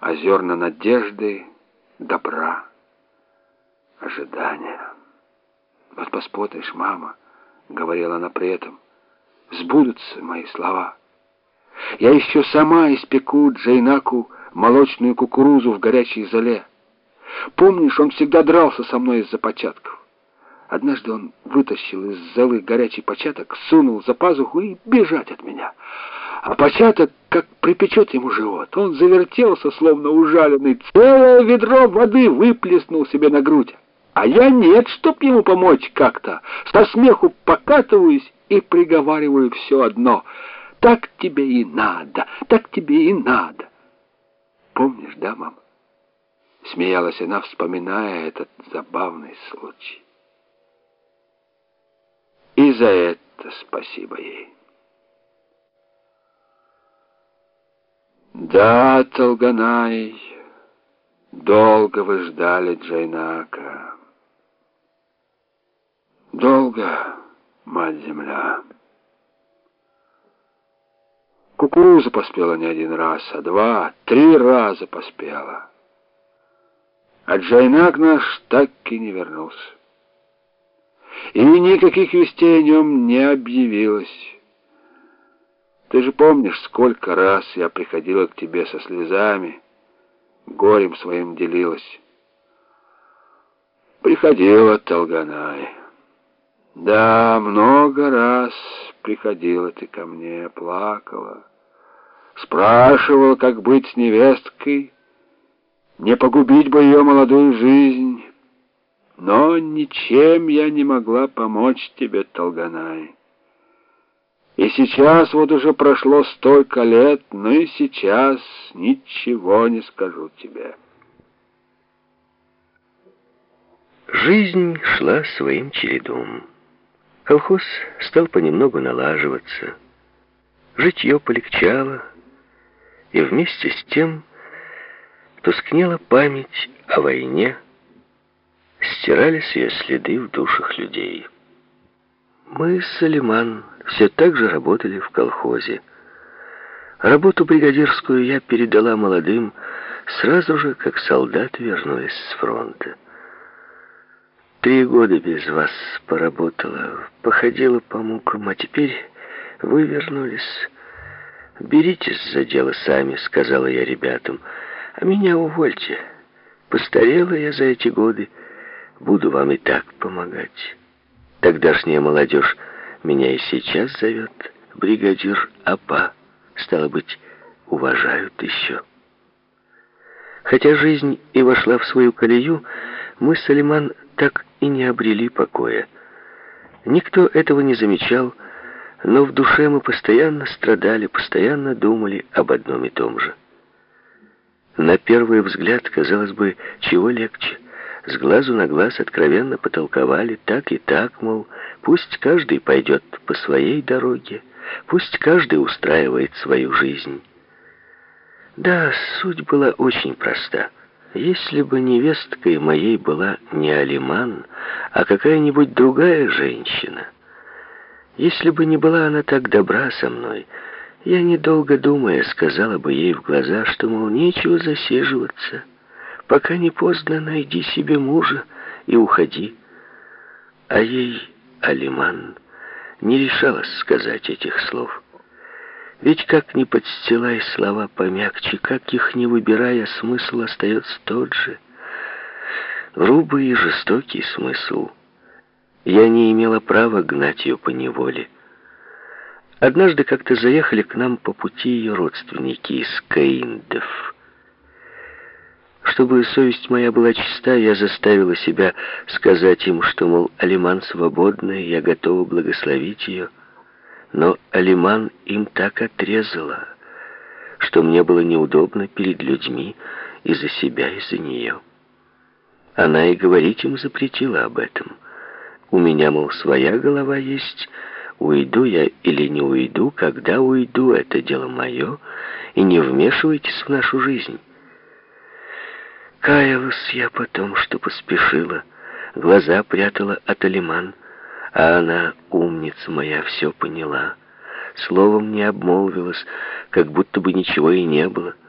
а зерна надежды, добра, ожидания. Вот посмотришь, мама, — говорила она при этом, — сбудутся мои слова. Я еще сама испеку Джейнаку молочную кукурузу в горячей зале. Помнишь, он всегда дрался со мной из-за початков. Однажды он вытащил из золы горячий початок, сунул за пазуху и бежать от меня. А початок, как припечет ему живот, он завертелся, словно ужаленный, целое ведро воды выплеснул себе на грудь. А я нет, чтоб ему помочь как-то. Со смеху покатываюсь и приговариваю все одно. Так тебе и надо, так тебе и надо. Помнишь, да, мам? Смеялась она, вспоминая этот забавный случай. И за это спасибо ей. Да, Толганай, долго вы ждали Джайнака. Долго, мать-земля. Кукуруза поспела не один раз, а два, три раза поспела. А Джайнак наш так и не вернулся. И никаких вестей о нем не объявилось. Ты же помнишь, сколько раз я приходила к тебе со слезами, горем своим делилась. Приходила, Толганай. Да, много раз приходила ты ко мне, плакала. Спрашивала, как быть с невесткой, не погубить бы ее молодую жизнь. Но ничем я не могла помочь тебе, Толганай. И сейчас вот уже прошло столько лет, но и сейчас ничего не скажу тебе. Жизнь шла своим чередом. Колхоз стал понемногу налаживаться. Житье полегчало, и вместе с тем тускнела память о войне, стирались ее следы в душах людей. Мы с Салиман все так же работали в колхозе. Работу бригадирскую я передала молодым сразу же, как солдаты вернулись с фронта. Три года без вас поработала, походила по мукам, а теперь вы вернулись. «Беритесь за дело сами», — сказала я ребятам, — «а меня увольте. Постарела я за эти годы, буду вам и так помогать». Тогдашняя молодежь меня и сейчас зовет бригадир Апа. Стало быть, уважают еще. Хотя жизнь и вошла в свою колею, мы с Алиман так и не обрели покоя. Никто этого не замечал, но в душе мы постоянно страдали, постоянно думали об одном и том же. На первый взгляд, казалось бы, чего легче. С глазу на глаз откровенно потолковали так и так, мол, пусть каждый пойдет по своей дороге, пусть каждый устраивает свою жизнь. Да, суть была очень проста. Если бы невесткой моей была не Алиман, а какая-нибудь другая женщина, если бы не была она так добра со мной, я, недолго думая, сказала бы ей в глаза, что, мол, нечего засиживаться. Пока не поздно, найди себе мужа и уходи. А ей Алиман не решалась сказать этих слов. Ведь как ни подстилай слова помягче, как их не выбирая, смысл остается тот же. Грубый и жестокий смысл. Я не имела права гнать ее по неволе. Однажды как-то заехали к нам по пути ее родственники из Каиндов. Чтобы совесть моя была чиста, я заставила себя сказать им, что, мол, Алиман свободная, я готова благословить ее. Но Алиман им так отрезала, что мне было неудобно перед людьми и за себя, и за нее. Она и говорить им запретила об этом. У меня, мол, своя голова есть, уйду я или не уйду, когда уйду, это дело мое, и не вмешивайтесь в нашу жизнь. Каялась я потом, что поспешила, глаза прятала от Алиман, а она, умница моя, все поняла, словом не обмолвилась, как будто бы ничего и не было —